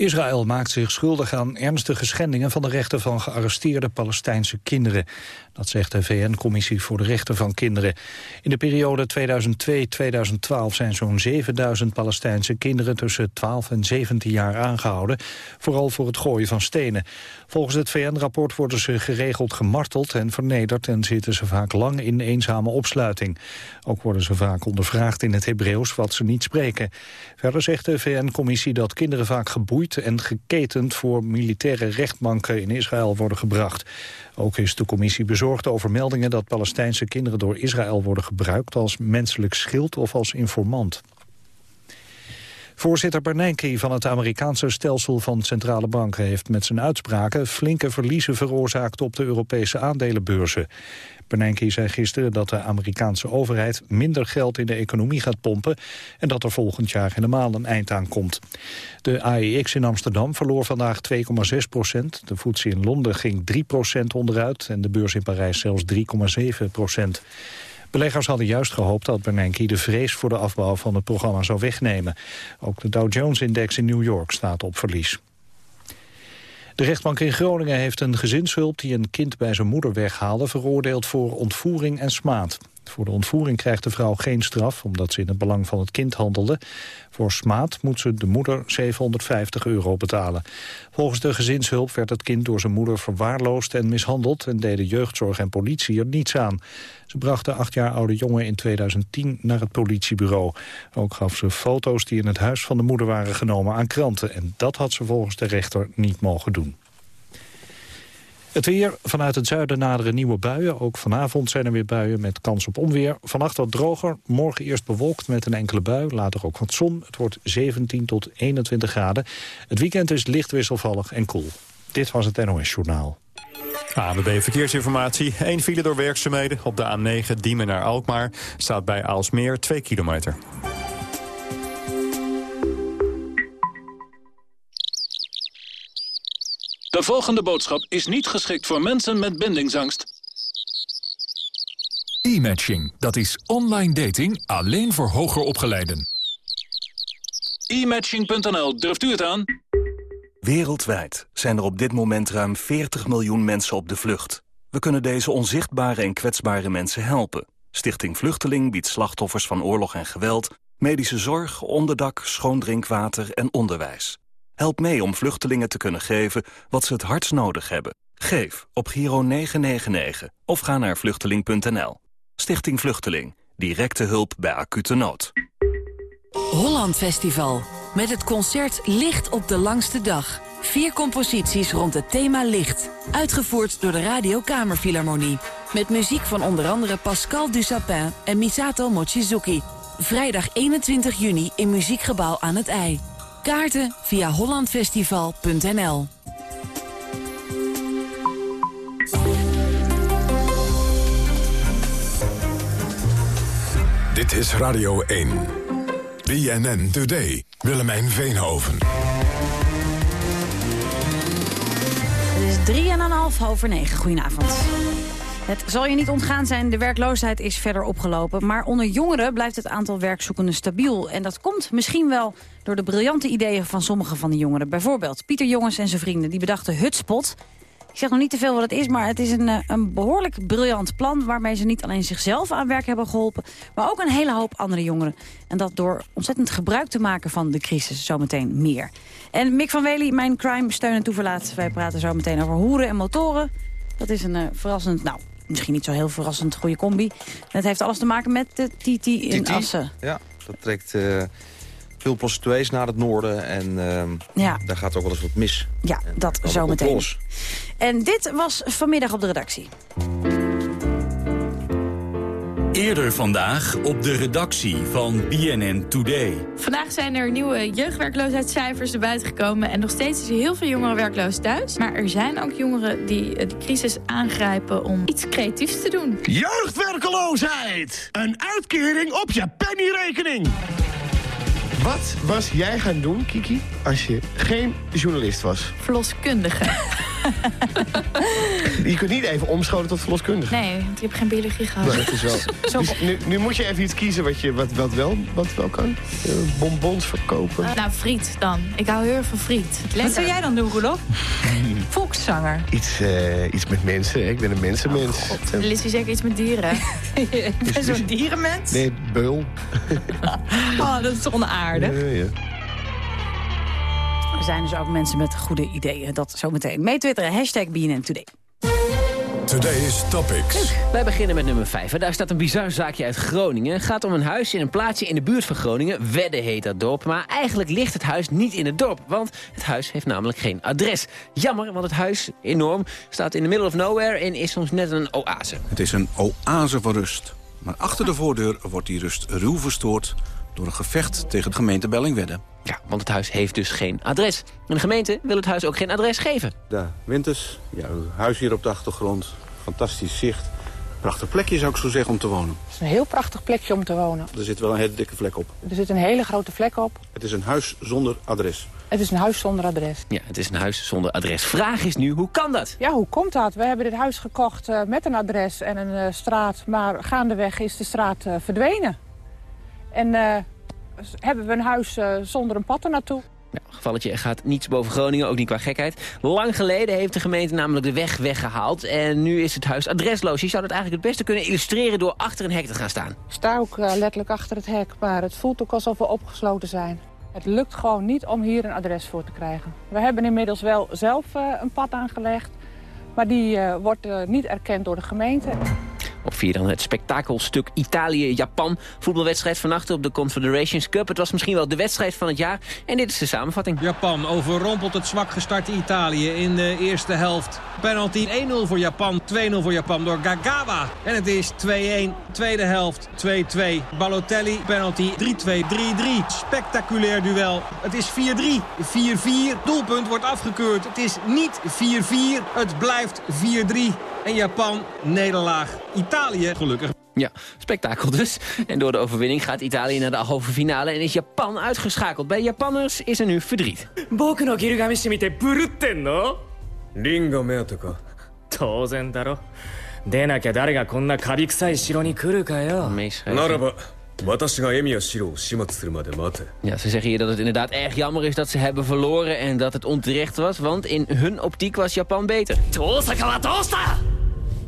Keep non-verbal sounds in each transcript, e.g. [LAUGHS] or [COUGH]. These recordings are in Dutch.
Israël maakt zich schuldig aan ernstige schendingen van de rechten van gearresteerde Palestijnse kinderen. Dat zegt de VN-commissie voor de rechten van kinderen. In de periode 2002-2012 zijn zo'n 7000 Palestijnse kinderen tussen 12 en 17 jaar aangehouden, vooral voor het gooien van stenen. Volgens het VN-rapport worden ze geregeld gemarteld en vernederd en zitten ze vaak lang in eenzame opsluiting. Ook worden ze vaak ondervraagd in het Hebreeuws wat ze niet spreken. Verder zegt de VN-commissie dat kinderen vaak geboeid en geketend voor militaire rechtbanken in Israël worden gebracht. Ook is de commissie bezorgd over meldingen dat Palestijnse kinderen door Israël worden gebruikt als menselijk schild of als informant. Voorzitter Bernanke van het Amerikaanse stelsel van centrale banken... heeft met zijn uitspraken flinke verliezen veroorzaakt op de Europese aandelenbeurzen. Bernanke zei gisteren dat de Amerikaanse overheid minder geld in de economie gaat pompen... en dat er volgend jaar helemaal een eind aan komt. De AEX in Amsterdam verloor vandaag 2,6 procent. De FTSE in Londen ging 3 procent onderuit en de beurs in Parijs zelfs 3,7 procent. Beleggers hadden juist gehoopt dat Bernanke de vrees voor de afbouw van het programma zou wegnemen. Ook de Dow Jones-index in New York staat op verlies. De rechtbank in Groningen heeft een gezinshulp die een kind bij zijn moeder weghaalde... veroordeeld voor ontvoering en smaad. Voor de ontvoering krijgt de vrouw geen straf, omdat ze in het belang van het kind handelde. Voor smaad moet ze de moeder 750 euro betalen. Volgens de gezinshulp werd het kind door zijn moeder verwaarloosd en mishandeld... en deden jeugdzorg en politie er niets aan. Ze bracht de acht jaar oude jongen in 2010 naar het politiebureau. Ook gaf ze foto's die in het huis van de moeder waren genomen aan kranten. En dat had ze volgens de rechter niet mogen doen. Het weer, vanuit het zuiden naderen nieuwe buien. Ook vanavond zijn er weer buien met kans op onweer. Vannacht wat droger, morgen eerst bewolkt met een enkele bui. Later ook wat zon. Het wordt 17 tot 21 graden. Het weekend is licht wisselvallig en koel. Dit was het NOS Journaal. ANWB Verkeersinformatie. Eén file door werkzaamheden op de A9 Diemen naar Alkmaar. Staat bij Aalsmeer 2 kilometer. De volgende boodschap is niet geschikt voor mensen met bindingsangst. E-matching, dat is online dating alleen voor hoger opgeleiden. E-matching.nl, durft u het aan? Wereldwijd zijn er op dit moment ruim 40 miljoen mensen op de vlucht. We kunnen deze onzichtbare en kwetsbare mensen helpen. Stichting Vluchteling biedt slachtoffers van oorlog en geweld... medische zorg, onderdak, schoon drinkwater en onderwijs. Help mee om vluchtelingen te kunnen geven wat ze het hardst nodig hebben. Geef op Giro 999 of ga naar vluchteling.nl. Stichting Vluchteling. Directe hulp bij acute nood. Holland Festival. Met het concert Licht op de langste dag. Vier composities rond het thema licht. Uitgevoerd door de Radio Kamerfilharmonie. Met muziek van onder andere Pascal Dussapin en Misato Mochizuki. Vrijdag 21 juni in Muziekgebouw aan het IJ. Kaarten via hollandfestival.nl Dit is Radio 1. BNN Today. Willemijn Veenhoven. Het is 3,5 over 9. Goedenavond. Het zal je niet ontgaan zijn, de werkloosheid is verder opgelopen. Maar onder jongeren blijft het aantal werkzoekenden stabiel. En dat komt misschien wel door de briljante ideeën van sommige van de jongeren. Bijvoorbeeld Pieter Jongens en zijn vrienden, die bedachten Hutspot. Ik zeg nog niet te veel wat het is, maar het is een, eh, een behoorlijk briljant plan... waarmee ze niet alleen zichzelf aan werk hebben geholpen... maar ook een hele hoop andere jongeren. En dat door ontzettend gebruik te maken van de crisis zometeen meer. En Mick van Wely, mijn crime steun en toeverlaat. Wij praten zo meteen over hoeren en motoren. Dat is een uh, verrassend, nou, misschien niet zo heel verrassend goede combi. Het heeft alles te maken met de TT in Assen. Ja, dat trekt uh, veel prostituees naar het noorden. En uh, ja. daar gaat ook wel eens wat mis. Ja, dat zometeen. En dit was vanmiddag op de redactie. Eerder vandaag op de redactie van BNN Today. Vandaag zijn er nieuwe jeugdwerkloosheidscijfers erbij gekomen... en nog steeds is er heel veel jongeren werkloos thuis. Maar er zijn ook jongeren die de crisis aangrijpen om iets creatiefs te doen. Jeugdwerkeloosheid! Een uitkering op je pennyrekening! Wat was jij gaan doen, Kiki, als je geen journalist was? Verloskundige. [LAUGHS] je kunt niet even omscholen tot verloskundige. Nee, want je hebt geen biologie gehad. Nee, dat is wel. [LAUGHS] Dus nu, nu, moet je even iets kiezen wat, je, wat, wat, wel, wat wel kan. Uh, bonbons verkopen. Uh, nou, friet dan. Ik hou heel erg van friet. Lekker. Wat zou jij dan doen, Roelof? [LAUGHS] Volkszanger. Iets, uh, iets met mensen. Ik ben een mensenmens. Oh, Lissy zeker iets met dieren. je bent zo'n dierenmens? Nee, beul. oh, dat is onaardig. Ja, ja. Er zijn dus ook mensen met goede ideeën. Dat zometeen. Mee twitteren, hashtag BNN Today. Today's Topics. Wij beginnen met nummer 5. Daar staat een bizar zaakje uit Groningen. Het gaat om een huis in een plaatsje in de buurt van Groningen. Wedde heet dat dorp. Maar eigenlijk ligt het huis niet in het dorp. Want het huis heeft namelijk geen adres. Jammer, want het huis, enorm, staat in the middle of nowhere... en is soms net een oase. Het is een oase van rust. Maar achter de voordeur wordt die rust ruw verstoord door een gevecht tegen de gemeente Bellingwedde. Ja, want het huis heeft dus geen adres. En de gemeente wil het huis ook geen adres geven. De winters, ja, huis hier op de achtergrond, fantastisch zicht. Prachtig plekje zou ik zo zeggen om te wonen. Het is een heel prachtig plekje om te wonen. Er zit wel een hele dikke vlek op. Er zit een hele grote vlek op. Het is een huis zonder adres. Het is een huis zonder adres. Ja, het is een huis zonder adres. Vraag is nu, hoe kan dat? Ja, hoe komt dat? We hebben dit huis gekocht uh, met een adres en een uh, straat. Maar gaandeweg is de straat uh, verdwenen. En hebben we een huis uh, zonder een pad ernaartoe. Ja, gevalletje gaat niets boven Groningen, ook niet qua gekheid. Lang geleden heeft de gemeente namelijk de weg weggehaald. En nu is het huis adresloos. Je zou dat eigenlijk het beste kunnen illustreren door achter een hek te gaan staan. Ik sta ook uh, letterlijk achter het hek, maar het voelt ook alsof we opgesloten zijn. Het lukt gewoon niet om hier een adres voor te krijgen. We hebben inmiddels wel zelf uh, een pad aangelegd. Maar die uh, wordt niet erkend door de gemeente. Op vier dan het spektakelstuk Italië-Japan. Voetbalwedstrijd vannacht op de Confederations Cup. Het was misschien wel de wedstrijd van het jaar. En dit is de samenvatting. Japan overrompelt het zwak gestarte Italië in de eerste helft. Penalty 1-0 voor Japan, 2-0 voor Japan door Gagawa. En het is 2-1, tweede helft 2-2. Balotelli, penalty 3-2, 3-3. Spectaculair duel. Het is 4-3, 4-4. Doelpunt wordt afgekeurd. Het is niet 4-4, het blijft 4-3. En Japan, nederlaag. Italië gelukkig. Ja, spektakel dus. En door de overwinning gaat Italië naar de halve finale en is Japan uitgeschakeld. Bij Japanners is er nu verdriet. Boku no kirigami mite burutten no? Ringo Tozen daro. Dare ga konna kabi kusai shiro ni kuru ka yo. Naraba ja, ze zeggen hier dat het inderdaad erg jammer is dat ze hebben verloren en dat het onterecht was, want in hun optiek was Japan beter. Tosaka wa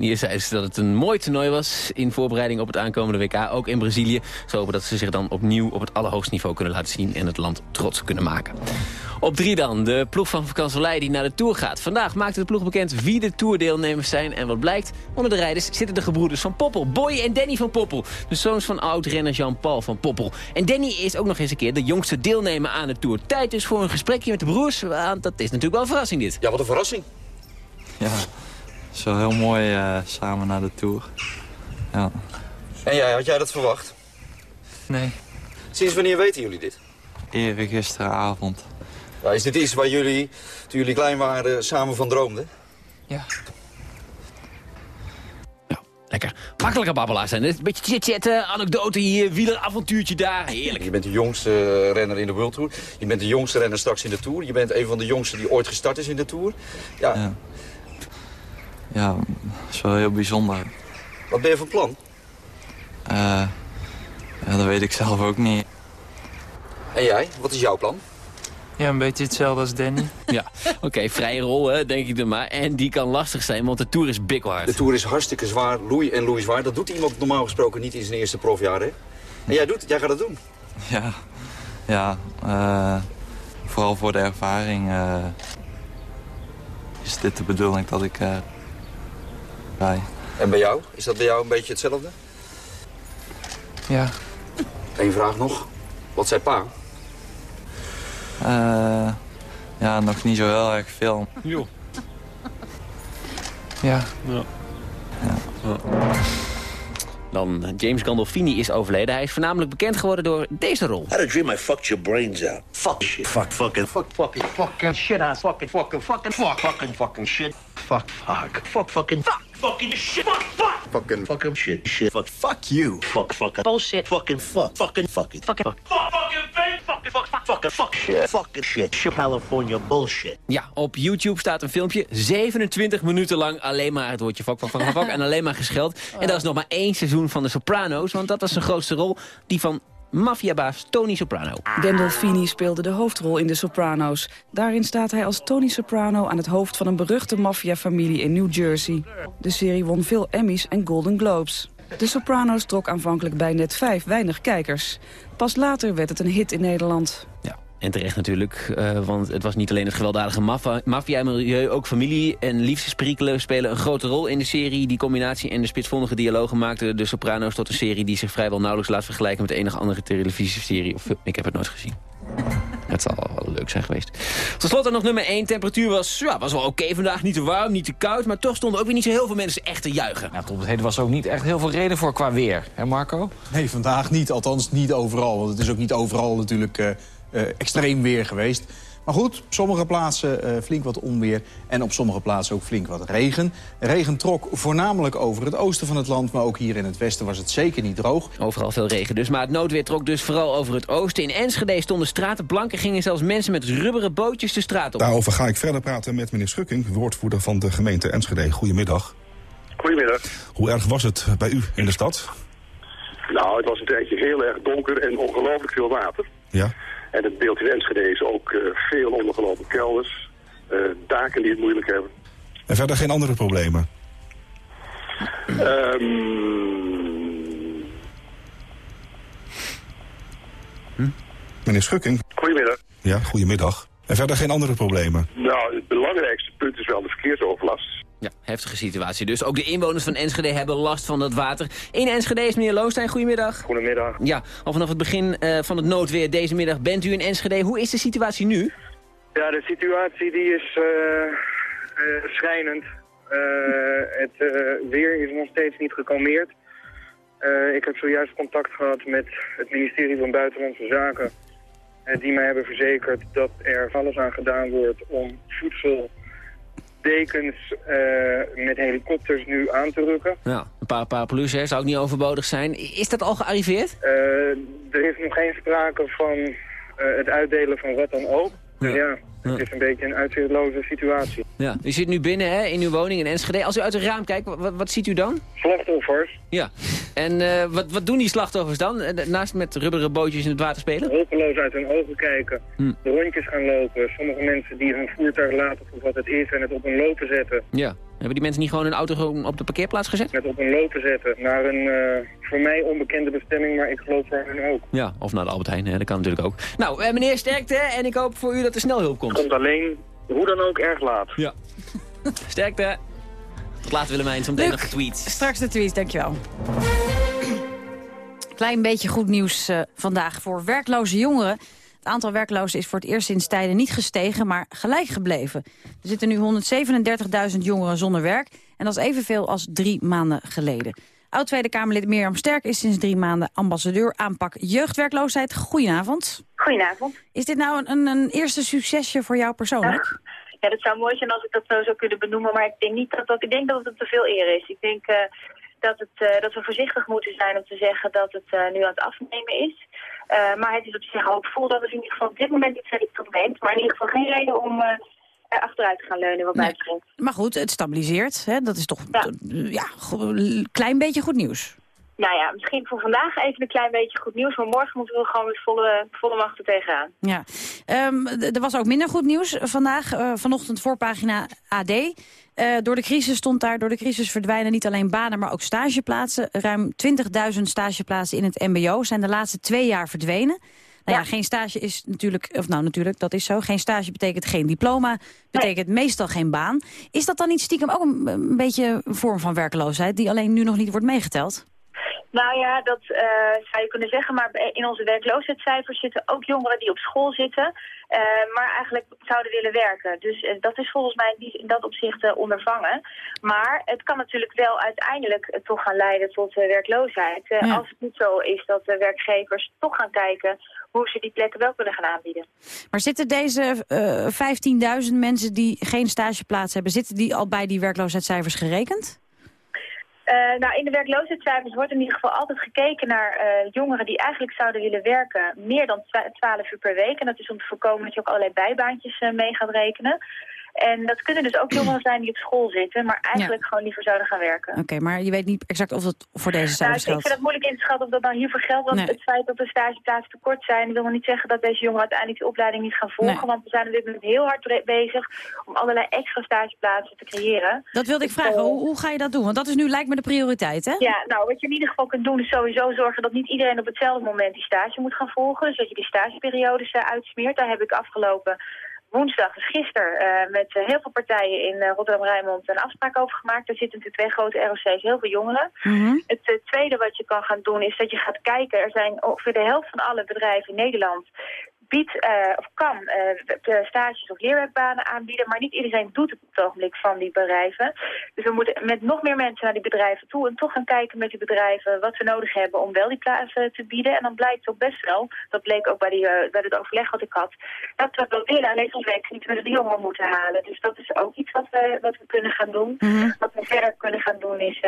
Hier zeiden ze dat het een mooi toernooi was in voorbereiding op het aankomende WK, ook in Brazilië. Ze hopen dat ze zich dan opnieuw op het allerhoogste niveau kunnen laten zien en het land trots kunnen maken. Op drie dan, de ploeg van vakantielei die naar de Tour gaat. Vandaag maakte de ploeg bekend wie de Tourdeelnemers zijn. En wat blijkt, onder de rijders zitten de gebroeders van Poppel. Boy en Danny van Poppel. De zoons van oud-renner Jean-Paul van Poppel. En Danny is ook nog eens een keer de jongste deelnemer aan de Tour. Tijd dus voor een gesprekje met de broers. Want dat is natuurlijk wel een verrassing dit. Ja, wat een verrassing. Ja, wel heel mooi uh, samen naar de Tour. Ja. En jij, had jij dat verwacht? Nee. Sinds wanneer weten jullie dit? Eerder gisteravond. Ja, is dit iets waar jullie, toen jullie klein waren, samen van droomden? Ja. Ja, lekker. Makkelijke babbelaars zijn. Een beetje chit-chatten, anekdote hier, wieleravontuurtje daar. Heerlijk. Je bent de jongste renner in de World Tour. Je bent de jongste renner straks in de Tour. Je bent een van de jongsten die ooit gestart is in de Tour. Ja. Ja, ja dat is wel heel bijzonder. Wat ben je van plan? Uh, ja, dat weet ik zelf ook niet. En jij? Wat is jouw plan? Ja, een beetje hetzelfde als Danny. [LAUGHS] ja, oké, vrije rol, hè, denk ik dan maar. En die kan lastig zijn, want de Tour is big hard. De Tour is hartstikke zwaar, loei en loei zwaar. Dat doet iemand normaal gesproken niet in zijn eerste profjaar, hè? En jij, doet, jij gaat dat doen? Ja, ja uh, vooral voor de ervaring uh, is dit de bedoeling dat ik uh, bij. En bij jou? Is dat bij jou een beetje hetzelfde? Ja. Eén vraag nog. Wat zei pa? Uh, ja, nog niet zo heel erg veel. Jo. Ja. ja. ja. Dan James Gandolfini is overleden. Hij is voornamelijk bekend geworden door deze rol. I had a dream I fucked your brains out. Fuck shit. Fuck fucking. Fuck fucking. Fucking shit ass. Fucking fucking fucking fuck. Fucking fucking shit. Fuck fuck. Fuck fucking. Fuck fucking shit. Fuck fuck. Fucking fucking shit. Shit. Fuck. Fuck you. Fuck fucking. Bullshit. Fucking fuck. Fucking fucking. Fucking. Fuck. Fuck fucking. Fucking fuck. Fuck fucking fuck shit. Fucking shit. Shit. California bullshit. Ja, op YouTube staat een filmpje. 27 minuten lang alleen maar het woordje fuck, fuck, fuck, fuck. [LAUGHS] en alleen maar gescheld. En dat is nog maar één seizoen van de Sopranos. Want dat was zijn grootste rol. Die van maffiabaas Tony Soprano. Gandolfini speelde de hoofdrol in De Sopranos. Daarin staat hij als Tony Soprano aan het hoofd van een beruchte maffiafamilie in New Jersey. De serie won veel Emmys en Golden Globes. De Sopranos trok aanvankelijk bij net vijf weinig kijkers. Pas later werd het een hit in Nederland. Ja, en terecht natuurlijk, uh, want het was niet alleen het gewelddadige maffia-milieu... ook familie en liefdesperikelen spelen een grote rol in de serie. Die combinatie en de spitsvondige dialogen maakten de Sopranos tot een serie... die zich vrijwel nauwelijks laat vergelijken met enige andere televisieserie. Of, ik heb het nooit gezien. Het zal wel leuk zijn geweest. Tot slot nog nummer 1. Temperatuur was, ja, was wel oké vandaag. Niet te warm, niet te koud. Maar toch stonden ook weer niet zo heel veel mensen echt te juichen. Ja, tot het heden was ook niet echt heel veel reden voor qua weer. Hè Marco? Nee, vandaag niet. Althans niet overal. Want het is ook niet overal natuurlijk uh, extreem weer geweest. Maar goed, op sommige plaatsen uh, flink wat onweer en op sommige plaatsen ook flink wat regen. Regen trok voornamelijk over het oosten van het land, maar ook hier in het westen was het zeker niet droog. Overal veel regen dus, maar het noodweer trok dus vooral over het oosten. In Enschede stonden straten blank en gingen zelfs mensen met rubberen bootjes de straat op. Daarover ga ik verder praten met meneer Schukking, woordvoerder van de gemeente Enschede. Goedemiddag. Goedemiddag. Hoe erg was het bij u in de stad? Nou, het was een tijdje heel erg donker en ongelooflijk veel water. Ja. En het beeld in Enschede is ook uh, veel ondergelopen kelders, uh, daken die het moeilijk hebben. En verder geen andere problemen? Um... Hm? Meneer Schukking? Goedemiddag. Ja, goedemiddag. En verder geen andere problemen? Nou, het belangrijkste punt is wel de verkeersoverlast. Ja, heftige situatie dus. Ook de inwoners van Enschede hebben last van dat water. In Enschede is meneer Loostijn, goedemiddag. Goedemiddag. Ja, al vanaf het begin uh, van het noodweer deze middag bent u in Enschede. Hoe is de situatie nu? Ja, de situatie die is uh, uh, schrijnend. het weer is nog steeds niet gekalmeerd. ik heb zojuist contact gehad met het ministerie van Buitenlandse Zaken. die mij hebben verzekerd dat er alles aan gedaan wordt om voedsel dekens uh, met helikopters nu aan te rukken. Ja, een paar paraplu's hè, zou ook niet overbodig zijn. Is dat al gearriveerd? Uh, er is nog geen sprake van uh, het uitdelen van wat dan ook. Ja. ja. Het is een beetje een uitzichtloze situatie. Ja, u zit nu binnen hè, in uw woning in Enschede. Als u uit het raam kijkt, wat, wat ziet u dan? Slachtoffers. Ja. En uh, wat, wat doen die slachtoffers dan? Naast met rubberen bootjes in het water spelen? Hulpeloos uit hun ogen kijken. Hm. De rondjes gaan lopen. Sommige mensen die hun voertuig laten voor wat het is en het op een lopen zetten. Ja. Hebben die mensen niet gewoon hun auto op de parkeerplaats gezet? Net op een lopen zetten. Naar een uh, voor mij onbekende bestemming, maar ik geloof voor hen ook. Ja, of naar de Albert Heijn, hè. dat kan natuurlijk ook. Nou, uh, meneer Sterkte, en ik hoop voor u dat er snel hulp komt. Komt alleen, hoe dan ook, erg laat. Ja. [LAUGHS] Sterkte. Tot later Willemijn, zometeen nog de tweets. Straks de tweets, dankjewel. Klein beetje goed nieuws uh, vandaag voor werkloze jongeren. Het aantal werklozen is voor het eerst sinds tijden niet gestegen, maar gelijk gebleven. Er zitten nu 137.000 jongeren zonder werk en dat is evenveel als drie maanden geleden. Oud-Tweede Kamerlid Mirjam Sterk is sinds drie maanden ambassadeur aanpak jeugdwerkloosheid. Goedenavond. Goedenavond. Is dit nou een, een eerste succesje voor jou persoonlijk? Ja. dat zou mooi zijn als ik dat zo zou kunnen benoemen, maar ik denk niet dat, dat, ik denk dat het te veel eer is. Ik denk uh, dat, het, uh, dat we voorzichtig moeten zijn om te zeggen dat het uh, nu aan het afnemen is. Uh, maar het is op zich hoopvol dat we in ieder geval op dit moment iets het probleem. Maar in ieder geval geen reden om uh, er achteruit te gaan leunen wat mij nee. betreft. Maar goed, het stabiliseert. Hè? Dat is toch ja. ja, een klein beetje goed nieuws. Nou ja, misschien voor vandaag even een klein beetje goed nieuws. Maar morgen moeten we gewoon met volle, volle macht er tegenaan. Ja, um, er was ook minder goed nieuws vandaag. Uh, vanochtend voorpagina AD. Uh, door de crisis stond daar, door de crisis verdwijnen niet alleen banen, maar ook stageplaatsen. Ruim 20.000 stageplaatsen in het mbo zijn de laatste twee jaar verdwenen. Nou ja, ja, geen stage is natuurlijk, of nou natuurlijk, dat is zo. Geen stage betekent geen diploma, betekent nee. meestal geen baan. Is dat dan niet stiekem ook een, een beetje een vorm van werkloosheid die alleen nu nog niet wordt meegeteld? Nou ja, dat uh, zou je kunnen zeggen, maar in onze werkloosheidscijfers zitten ook jongeren die op school zitten, uh, maar eigenlijk zouden willen werken. Dus uh, dat is volgens mij in, in dat opzicht ondervangen. Maar het kan natuurlijk wel uiteindelijk toch gaan leiden tot werkloosheid. Ja. Als het niet zo is dat de werkgevers toch gaan kijken hoe ze die plekken wel kunnen gaan aanbieden. Maar zitten deze 15.000 mensen die geen stageplaats hebben, zitten die al bij die werkloosheidscijfers gerekend? Uh, nou, in de werkloosheidscijfers wordt in ieder geval altijd gekeken naar uh, jongeren die eigenlijk zouden willen werken meer dan 12 uur per week. En dat is om te voorkomen dat je ook allerlei bijbaantjes uh, mee gaat rekenen. En dat kunnen dus ook jongeren zijn die op school zitten, maar eigenlijk gewoon liever zouden gaan werken. Oké, maar je weet niet exact of het voor deze cijfers nou, Ik vind het moeilijk in te schatten of dat nou hiervoor geldt. Want het feit dat de stageplaatsen tekort zijn, wil nog niet zeggen dat deze jongeren uiteindelijk de opleiding niet gaan volgen. Want we zijn op dit moment heel hard bezig om allerlei extra stageplaatsen te creëren. Dat wilde ik vragen. Hoe, hoe, ga je dat doen? Want dat is nu lijkt me de prioriteit, hè? Ja, nou, wat je in ieder geval kunt doen is sowieso zorgen dat niet iedereen op hetzelfde moment die stage moet gaan volgen. Dus dat je die stageperiodes uh, uitsmeert. Daar heb ik afgelopen woensdag, dus gisteren, uh, met uh, heel veel partijen in uh, Rotterdam-Rijnmond een afspraak over gemaakt. Er zitten natuurlijk twee grote ROC's, heel veel jongeren. Mm -hmm. Het tweede wat je kan gaan doen is dat je gaat kijken. Er zijn ongeveer de helft van alle bedrijven in Nederland biedt uh, of kan uh, stages of leerwerkbanen aanbieden, maar niet iedereen doet het op het ogenblik van die bedrijven. Dus we moeten met nog meer mensen naar die bedrijven toe en toch gaan kijken met die bedrijven wat we nodig hebben om wel die plaatsen te bieden. En dan blijkt ook best wel, dat bleek ook bij, die, uh, bij het overleg wat ik had, dat we wel willen, alleen soms weten niet we de jongeren moeten halen. Dus dat is ook iets wat we, wat we kunnen gaan doen. Mm -hmm. Wat we verder kunnen gaan doen is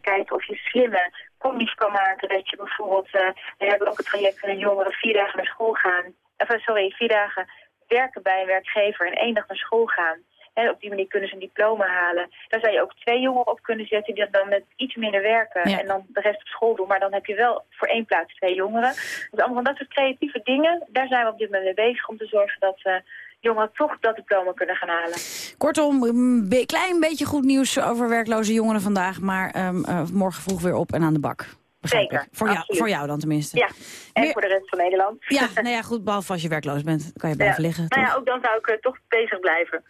kijken of je slimme combi's kan maken. Dat je bijvoorbeeld, we hebben ook het traject van jongeren vier dagen naar school gaan of, sorry, vier dagen werken bij een werkgever en één dag naar school gaan. En op die manier kunnen ze een diploma halen. Daar zou je ook twee jongeren op kunnen zetten die dan met iets minder werken en dan de rest op school doen. Maar dan heb je wel voor één plaats twee jongeren. Dus allemaal van dat soort creatieve dingen, daar zijn we op dit moment mee bezig om te zorgen dat uh, jongeren toch dat diploma kunnen gaan halen. Kortom, een klein beetje goed nieuws over werkloze jongeren vandaag, maar um, uh, morgen vroeg weer op en aan de bak. Zeker, voor jou, voor jou dan tenminste. Ja, en Meer... voor de rest van Nederland. Ja, [LAUGHS] nou ja, goed, behalve als je werkloos bent, kan je blijven ja. liggen. Nou ja, ook dan zou ik uh, toch bezig blijven.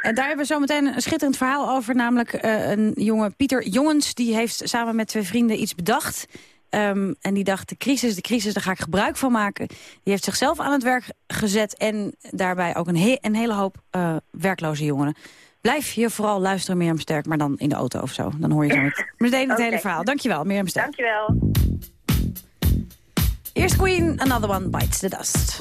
En daar hebben we zo meteen een schitterend verhaal over. Namelijk uh, een jongen, Pieter Jongens, die heeft samen met twee vrienden iets bedacht. Um, en die dacht, de crisis, de crisis, daar ga ik gebruik van maken. Die heeft zichzelf aan het werk gezet en daarbij ook een, he een hele hoop uh, werkloze jongeren. Blijf je vooral luisteren, Mirjam Sterk, maar dan in de auto of zo. Dan hoor je zo met, meteen het [LAUGHS] okay. hele verhaal. Dankjewel, Mirjam Sterk. Dankjewel. Eerst Queen, Another One Bites the Dust.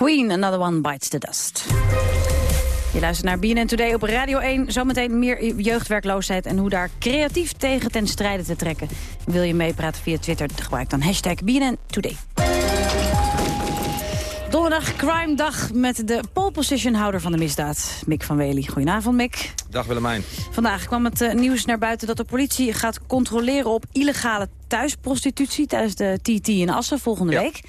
Queen, Another One Bites the Dust. Je luistert naar BNN Today op Radio 1. Zometeen meer jeugdwerkloosheid en hoe daar creatief tegen ten strijde te trekken. Wil je meepraten via Twitter? Gebruik dan hashtag BNN Today. Donderdag Crime Dag met de pole position houder van de misdaad. Mick van Wely. Goedenavond, Mick. Dag Willemijn. Vandaag kwam het eh, nieuws naar buiten dat de politie gaat controleren op illegale thuisprostitutie tijdens de TT in Assen volgende week.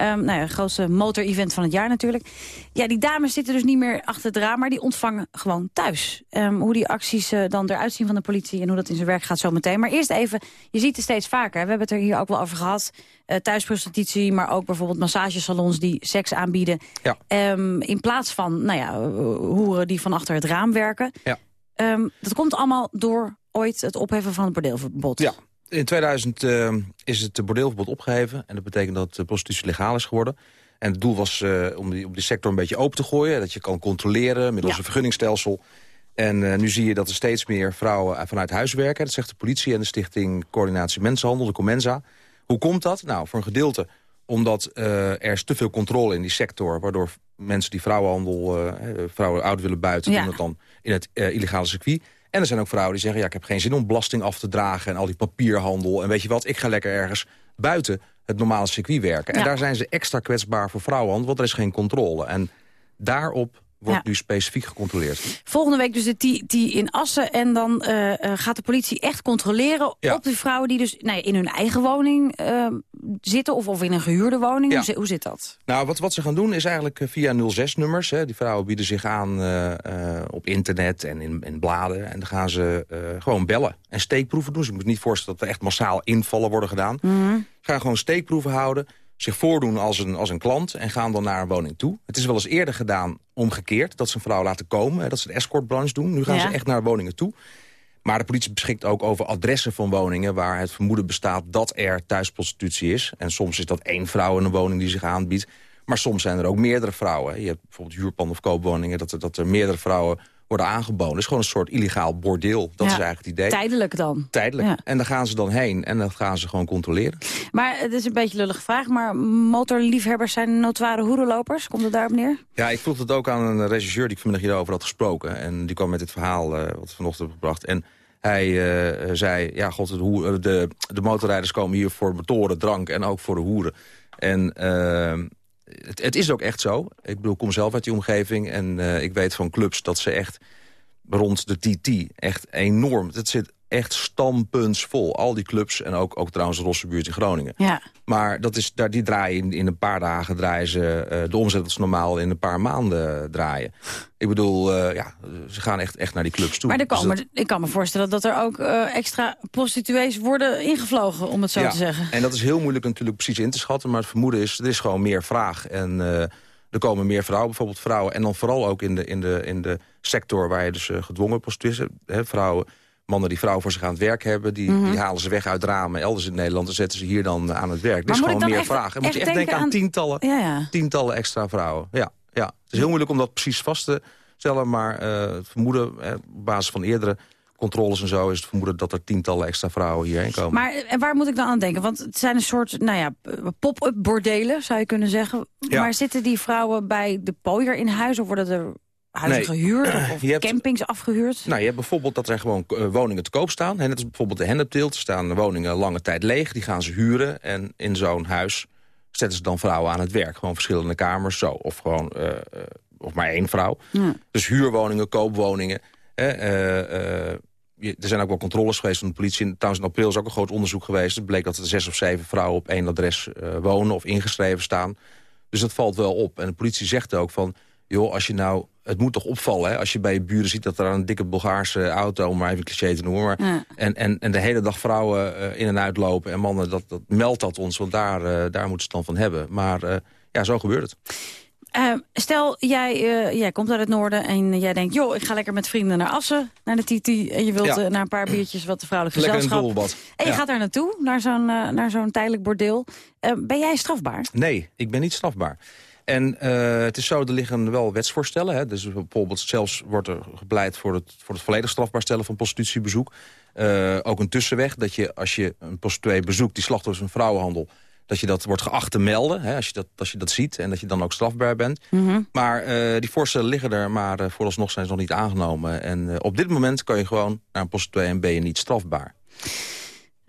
Ehm nou ja, het grootste motor-event van het jaar natuurlijk. Ja, die dames zitten dus niet meer achter het raam, maar die ontvangen gewoon thuis. Ehm, hoe die acties eh, dan eruit zien van de politie en hoe dat in zijn werk gaat zometeen. Maar eerst even, je ziet het steeds vaker. We hebben het er hier ook wel over gehad. Eh, thuisprostitutie, maar ook bijvoorbeeld massagesalons die seks aanbieden. Ja. Ehm, in plaats van, nou ja, hoeren die van achter het raam werken. Ja. Dat komt allemaal door ooit het opheffen van het bordeelverbod. Ja, in 2000 eh, is het bordeelverbod opgeheven. En dat betekent dat de prostitutie legaal is geworden. En het doel was eh, om, die, om die sector een beetje open te gooien. Dat je kan controleren middels een vergunningstelsel. En eh, nu zie je dat er steeds meer vrouwen eh, vanuit huis werken. Dat zegt de politie en de Stichting Coördinatie Mensenhandel, de Comensa. Hoe komt dat? Nou, voor een gedeelte omdat eh, er is te veel controle in die sector... waardoor mensen die vrouwenhandel, eh, vrouwen oud willen buiten... Ja. doen dat dan in het eh, illegale circuit. En er zijn ook vrouwen die zeggen... ja, ik heb geen zin om belasting af te dragen... en al die papierhandel. En weet je wat, ik ga lekker ergens buiten het normale circuit werken. En daar zijn ze extra kwetsbaar voor vrouwenhandel... want er is geen controle. En daarop wordt Ja. nu specifiek gecontroleerd. Volgende week dus de T die in Assen. En dan eh, eh, gaat de politie echt controleren Ja. op die vrouwen... die dus nou ja, in hun eigen woning eh, zitten of, of in een gehuurde woning. Hoe, hoe zit dat? Nou, wat, wat ze gaan doen is eigenlijk eh, via 06-nummers. Die vrouwen bieden zich aan op internet en in, in bladen. En dan gaan ze gewoon bellen en steekproeven doen. Dus je moet niet voorstellen dat er echt massaal invallen worden gedaan. Ze gaan gewoon steekproeven houden, zich voordoen als een, als een klant... en gaan dan naar een woning toe. Het is wel eens eerder gedaan omgekeerd, dat ze een vrouw laten komen. Dat ze de escortbranche doen. Nu gaan Ja. ze echt naar woningen toe. Maar de politie beschikt ook over adressen van woningen... waar het vermoeden bestaat dat er thuisprostitutie is. En soms is dat één vrouw in een woning die zich aanbiedt. Maar soms zijn er ook meerdere vrouwen. Je hebt bijvoorbeeld huurpand of koopwoningen... dat er, dat er meerdere vrouwen worden aangeboden. Het is gewoon een soort illegaal bordeel. Dat Ja, is eigenlijk het idee. Tijdelijk dan. Tijdelijk. Ja. En daar gaan ze dan heen en dan gaan ze gewoon controleren. Maar het is een beetje een lullige vraag. Maar motorliefhebbers zijn notoire hoerenlopers. Komt het daarop neer? Ja, ik vroeg het ook aan een regisseur die ik vanmiddag hierover had gesproken. En die kwam met dit verhaal eh, wat vanochtend gebracht. En hij eh, zei, ja god, de, hoe- de, de motorrijders komen hier voor motoren, drank en ook voor de hoeren. En eh, het, het is ook echt zo. Ik bedoel, ik kom zelf uit die omgeving en eh, ik weet van clubs dat ze echt rond de TT echt enorm... Het zit echt stampuntsvol. Al die clubs en ook, ook trouwens de Rossenbuurt in Groningen. Ja. Maar dat is, daar, die draaien in, in een paar dagen draaien ze eh, de omzet ze normaal in een paar maanden draaien. Ik bedoel, eh, ja, ze gaan echt, echt naar die clubs toe. Maar er Dus ik kan me voorstellen dat er ook eh, extra prostituees worden ingevlogen, om het zo ja, te zeggen. En dat is heel moeilijk natuurlijk precies in te schatten. Maar het vermoeden is, er is gewoon meer vraag. En er komen meer vrouwen, bijvoorbeeld vrouwen. En dan vooral ook in de, in de, in de sector waar je dus gedwongen prostitutie hebt. Vrouwen, mannen die vrouwen voor zich aan het werk hebben... Die, Mhm. die halen ze weg uit ramen elders in Nederland... en zetten ze hier dan aan het werk. Er Maar ik gewoon meer echt- vraag. En moet je echt denken aan, tientallen, Ja, ja. tientallen extra vrouwen. Ja, ja. Het is heel moeilijk om dat precies vast te stellen... maar eh, het vermoeden, eh, op basis van eerdere controles en zo... is het vermoeden dat er tientallen extra vrouwen hierheen komen. Maar en waar moet ik dan aan denken? Want het zijn een soort nou ja, pop-up bordelen, zou je kunnen zeggen. Ja. Maar zitten die vrouwen bij de pooier in huis of worden er huizen Nee. gehuurd of, [CLEARS THROAT] hebt- campings afgehuurd? Nou, je hebt bijvoorbeeld dat er gewoon eh, woningen te koop staan. En net is bijvoorbeeld de hennepteelt. Er staan woningen lange tijd leeg. Die gaan ze huren. En in zo'n huis zetten ze dan vrouwen aan het werk. Gewoon verschillende kamers, zo. Of gewoon, eh, eh, of maar één vrouw. Ja. Dus huurwoningen, koopwoningen. Eh, eh, je- er zijn ook wel controles geweest van de politie. En Trouwens, in april is ook een groot onderzoek geweest. Het bleek dat er zes of zeven vrouwen op één adres eh, wonen... of ingeschreven staan. Dus dat valt wel op. En de politie zegt ook van... joh, als je nou... Het moet toch opvallen, hè? Als je bij je buren ziet dat er een dikke Bulgaarse auto... om maar even cliché te noemen... Maar, Ja. en, en, en de hele dag vrouwen eh, in en uit lopen en mannen... dat, dat meldt dat ons, want daar, eh, daar moeten ze het dan van hebben. Maar eh, ja, zo gebeurt het. Eh, stel, jij, jij komt uit het noorden en jij denkt... joh, ik ga lekker met vrienden naar Assen, naar de Titi... en je wilt Ja. naar een paar biertjes wat de vrouwelijk Lekker in het gezelschap. En je Ja. gaat daar naartoe, naar zo'n naar zo'n tijdelijk bordeel. Eh, ben jij strafbaar? Nee, ik ben niet strafbaar. En eh, het is zo, er liggen wel wetsvoorstellen. Hè? Dus bijvoorbeeld zelfs wordt er gepleit voor het, voor het volledig strafbaar stellen van prostitutiebezoek. Eh, ook een tussenweg, dat je als je een prostituee bezoekt... die slachtoffers van vrouwenhandel, dat je dat wordt geacht te melden. Hè? Als, je dat, als je dat ziet en dat je dan ook strafbaar bent. Maar eh, die voorstellen liggen er, maar vooralsnog zijn ze nog niet aangenomen. En op dit moment kan je gewoon naar een prostituee en ben je niet strafbaar.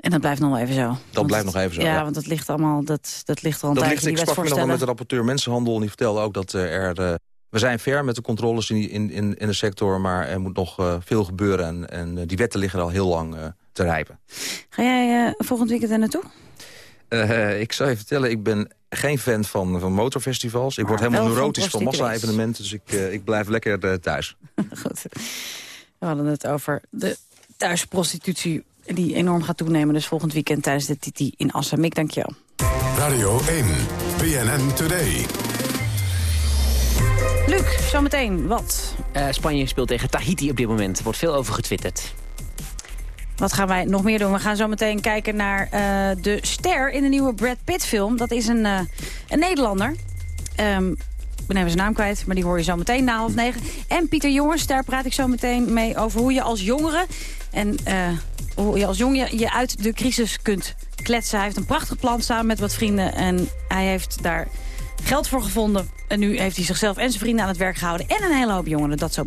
En dat blijft nog wel even zo. Dat blijft nog even zo, Ja, ja. want dat ligt allemaal, dat, dat ligt al een Dat tijdje, ligt, ik sprak nog met de rapporteur Mensenhandel... en die vertelde ook dat eh, er... eh, we zijn ver met de controles in, in, in, in de sector... maar er moet nog eh, veel gebeuren. En, en die wetten liggen al heel lang te rijpen. Ga jij volgend weekend er naartoe? Ik zou je vertellen, ik ben geen fan van, van motorfestivals. Ik word Maar helemaal neurotisch van massa-evenementen. Dus ik, ik blijf lekker thuis. [LAUGHS] Goed. We hadden het over de thuisprostitutie die enorm gaat toenemen. Dus volgend weekend tijdens de Titi in Assen. Mick, je wel. Radio 1, BNN Today. Luc, zometeen wat? Eh, Spanje speelt tegen Tahiti op dit moment. Er wordt veel over getwitterd. Wat gaan wij nog meer doen? We gaan zo meteen kijken naar eh, de ster in de nieuwe Brad Pitt film. Dat is een, eh, een Nederlander. Ehm, ik ben even zijn naam kwijt, maar die hoor je zo meteen na half negen. En Pieter Jongens, daar praat ik zo meteen mee over hoe je als jongere... en eh, hoe je als jongen je uit de crisis kunt kletsen. Hij heeft een prachtig plan samen met wat vrienden. En hij heeft daar geld voor gevonden. En nu heeft hij zichzelf en zijn vrienden aan het werk gehouden. En een hele hoop jongeren, dat zo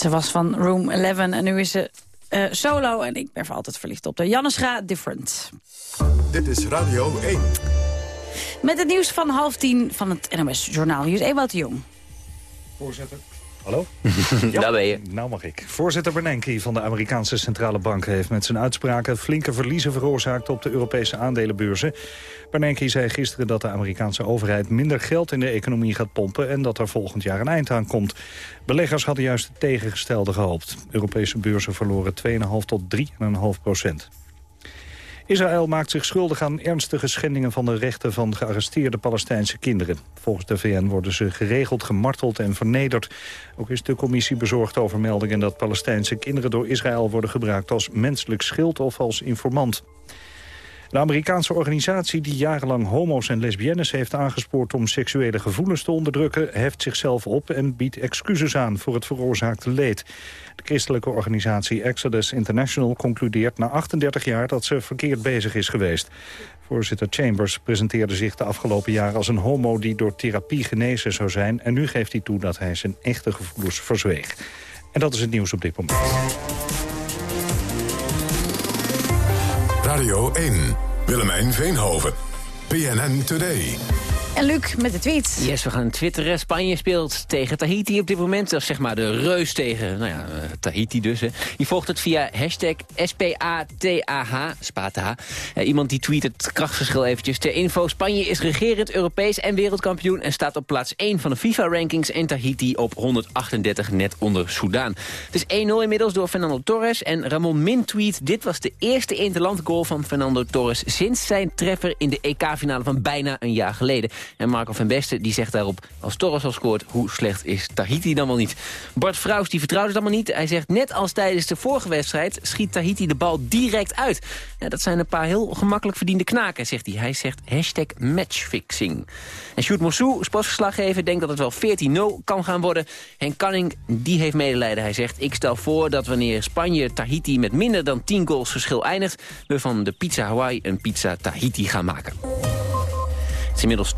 Ze was van Room 11 en nu is ze eh, solo. En ik ben voor altijd verliefd op de Jannescha Different. Dit is Radio 1. Met het nieuws van half tien van het NOS Journaal. Hier is Ewout de Jong. Voorzitter. Hallo? [LAUGHS] Daar ben je. Nou mag ik. Voorzitter Bernanke van de Amerikaanse Centrale Bank... heeft met zijn uitspraken flinke verliezen veroorzaakt op de Europese aandelenbeurzen. Bernanke zei gisteren dat de Amerikaanse overheid minder geld in de economie gaat pompen... en dat er volgend jaar een eind aan komt. Beleggers hadden juist het tegengestelde gehoopt. Europese beurzen verloren 2,5 tot 3,5 procent. Israël maakt zich schuldig aan ernstige schendingen van de rechten van gearresteerde Palestijnse kinderen. Volgens de VN worden ze geregeld gemarteld en vernederd. Ook is de commissie bezorgd over meldingen dat Palestijnse kinderen door Israël worden gebruikt als menselijk schild of als informant. De Amerikaanse organisatie die jarenlang homo's en lesbiennes heeft aangespoord om seksuele gevoelens te onderdrukken, heft zichzelf op en biedt excuses aan voor het veroorzaakte leed. De christelijke organisatie Exodus International concludeert na 38 jaar dat ze verkeerd bezig is geweest. Voorzitter Chambers presenteerde zich de afgelopen jaren als een homo die door therapie genezen zou zijn. En nu geeft hij toe dat hij zijn echte gevoelens verzweeg. En dat is het nieuws op dit moment. Radio 1. Willemijn Veenhoven. PNN Today. En Luc met de tweet. Yes, we gaan twitteren. Spanje speelt tegen Tahiti op dit moment. Dat is zeg maar de reus tegen nou ja, eh, Tahiti dus. Hè. Je volgt het via hashtag S-P-A-T-A-H. Spata. Eh, iemand die tweet het krachtverschil eventjes. Ter info, Spanje is regerend Europees en wereldkampioen... en staat op plaats 1 van de FIFA-rankings... en Tahiti op 138, net onder Soudaan. Het is 1-0 inmiddels door Fernando Torres. En Ramon Min tweet... dit was de eerste interland goal van Fernando Torres... sinds zijn treffer in de EK-finale van bijna een jaar geleden. En Marco van Beste die zegt daarop... als Torres al scoort, hoe slecht is Tahiti dan wel niet? Bart Vrouws die vertrouwt het allemaal niet. Hij zegt net als tijdens de vorige wedstrijd... schiet Tahiti de bal direct uit. Ja, dat zijn een paar heel gemakkelijk verdiende knaken, zegt hij. Hij zegt hashtag matchfixing. En Sjoerd Mossou, sportverslaggever, denkt dat het wel 14-0 kan gaan worden. Henk Canning, die heeft medelijden. Hij zegt, ik stel voor dat wanneer Spanje Tahiti met minder dan 10 goals verschil eindigt... we van de pizza Hawaii een pizza Tahiti gaan maken. Is inmiddels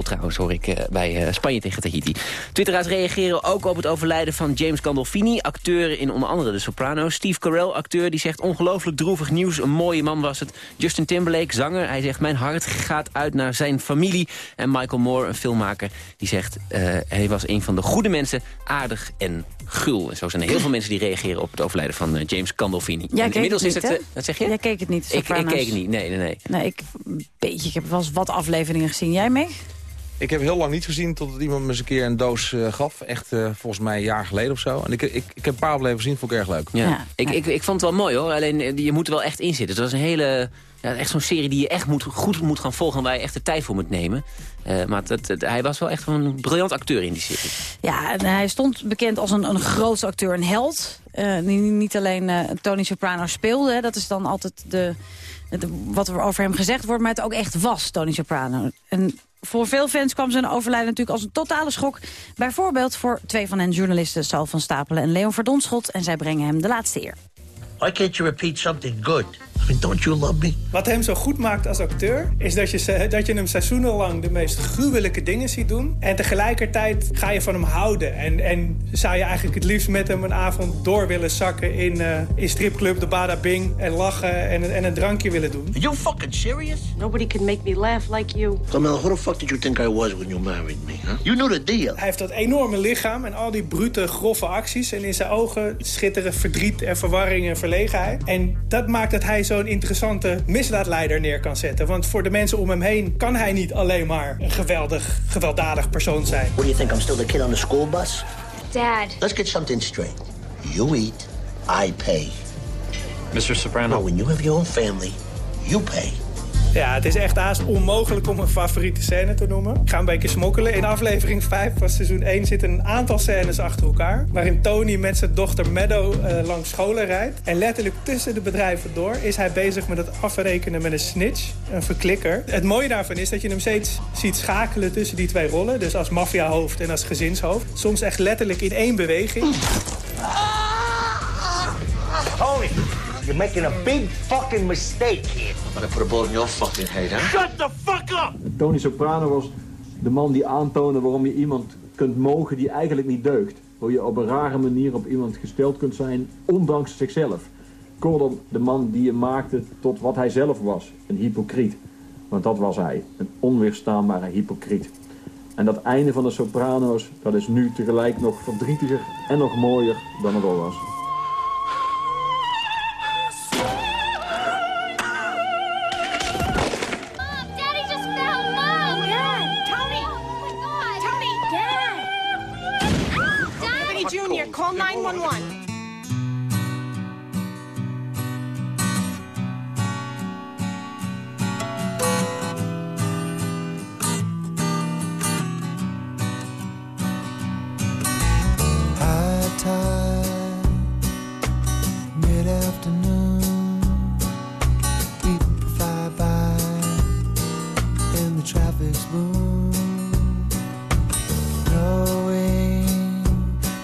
2-0 trouwens, hoor ik, eh, bij eh, Spanje tegen Tahiti. Twitteraars reageren ook op het overlijden van James Gandolfini... acteur in onder andere De Sopranos. Steve Carell, acteur, die zegt ongelooflijk droevig nieuws. Een mooie man was het. Justin Timberlake, zanger, hij zegt... mijn hart gaat uit naar zijn familie. En Michael Moore, een filmmaker, die zegt... eh, hij was een van de goede mensen, aardig en gul. En zo zijn er heel veel mensen die reageren op het overlijden van eh, James Gandolfini. Jij En keek het niet, het... hè? eh, wat zeg je? Jij keek het niet, Ik, ik keek het niet, nee, nee, nee. Nee, ik, een beetje, ik heb wel eens wat afleveringen gezien. Jij mee? Ik heb heel lang niet gezien totdat iemand me eens een keer een doos eh, gaf. Echt eh, volgens mij een jaar geleden of zo. En ik, ik, ik heb een paar afleveringen gezien, vond ik erg leuk. Ja. Ik, ik, ik vond het wel mooi hoor, alleen je moet er wel echt in zitten. Het was een hele, ja, echt zo'n serie die je echt moet, goed moet gaan volgen... en waar je echt de tijd voor moet nemen. Eh, maar het- hij was wel echt een briljant acteur in die serie. Ja, en hij stond bekend als een, een groot acteur, een held. Eh, niet, niet alleen eh, Tony Soprano speelde, hè, dat is dan altijd de, de- wat er over hem gezegd wordt... maar het ook echt was, Tony Soprano. En voor veel fans kwam zijn overlijden natuurlijk als een totale schok. Bijvoorbeeld voor twee van hen journalisten, Sal van Stapelen en Leon Verdonschot. En zij brengen hem de laatste eer. Why can't you repeat something good? Don't you love me? Wat hem zo goed maakt als acteur, is dat je, ze- dat je hem seizoenenlang de meest gruwelijke dingen ziet doen. En tegelijkertijd ga je van hem houden. En, en zou je eigenlijk het liefst met hem een avond door willen zakken in, eh in stripclub de Bada Bing. En lachen en, en een drankje willen doen. Are you fucking serious? Nobody can make me laugh like you. Camille, who the fuck did you think I was when you married me, huh? You knew the deal. Hij heeft dat enorme lichaam en al die brute, grove acties. En in zijn ogen schitteren verdriet en verwarring en verlegenheid. En dat maakt dat hij zo'n interessante misdaadleider neer kan zetten. Want voor de mensen om hem heen kan hij niet alleen maar een geweldig, gewelddadig persoon zijn. What do you think? I'm still the kid on the school bus? Dad. Let's get something straight. You eat, I pay. Mr. Soprano. Now, when you have your own family, you pay. Ja, het is echt haast onmogelijk om een favoriete scène te noemen. Ik ga een beetje smokkelen. In aflevering 5 van seizoen 1 zitten een aantal scènes achter elkaar. Waarin Tony met zijn dochter Meadow eh, langs scholen rijdt. En letterlijk tussen de bedrijven door is hij bezig met het afrekenen met een snitch. Een verklikker. Het mooie daarvan is dat je hem steeds ziet schakelen tussen die twee rollen. Dus als maffiahoofd en als gezinshoofd. Soms echt letterlijk in één beweging. Tony, You're making a big fucking mistake here. I'm gonna put a bullet in your fucking head, huh? Shut the fuck up! Tony Soprano was de man die aantoonde waarom je iemand kunt mogen die eigenlijk niet deugt. Hoe je op een rare manier op iemand gesteld kunt zijn, ondanks zichzelf. Kortom, de man die je maakte tot wat hij zelf was, een hypocriet. Want dat was hij, een onweerstaanbare hypocriet. En dat einde van de Soprano's, dat is nu tegelijk nog verdrietiger en nog mooier dan het al was.